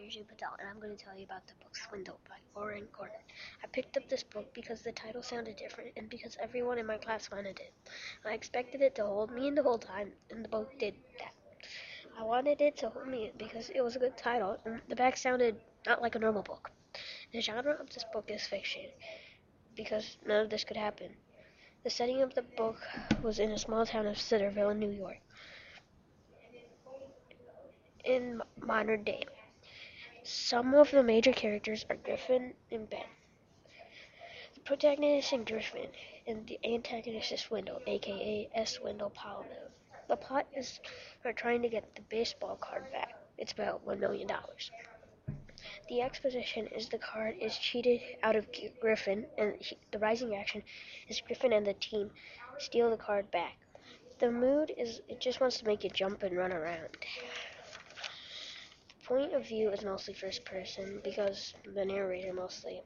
Birju Patel, and I'm going to tell you about the book Swindle by Oren Gordon. I picked up this book because the title sounded different and because everyone in my class wanted it. I expected it to hold me in the whole time, and the book did that. I wanted it to hold me because it was a good title, and the back sounded not like a normal book. The genre of this book is fiction, because none of this could happen. The setting of the book was in a small town of Cedarville, New York in modern day. Some of the major characters are Griffin and Ben. The protagonist is Griffin, and the antagonist is Swindle, aka S. Swindle Powell. The plot is they're trying to get the baseball card back. It's about $1 million. The exposition is the card is cheated out of Griffin, and he, the rising action is Griffin and the team steal the card back. The mood is it just wants to make you jump and run around point of view is mostly first person because the narrator mostly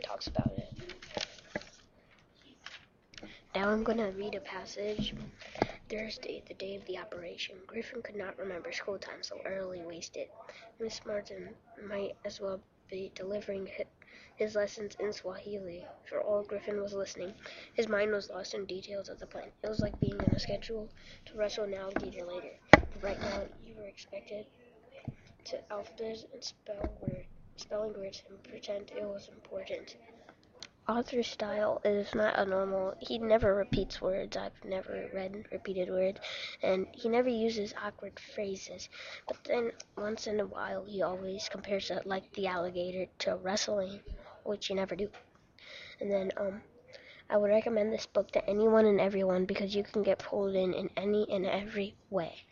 talks about it. Now I'm gonna read a passage. Thursday, the day of the operation. Griffin could not remember school time, so early wasted. Miss Martin might as well be delivering his lessons in Swahili, for all Griffin was listening. His mind was lost in details of the plan. It was like being in a schedule to wrestle an alligator later. But right now, you were expected to alphabets and spell word, spelling words and pretend it was important. Author's style is not a normal. He never repeats words. I've never read repeated words, and he never uses awkward phrases. But then once in a while, he always compares it like the alligator to wrestling, which you never do. And then um, I would recommend this book to anyone and everyone because you can get pulled in in any and every way.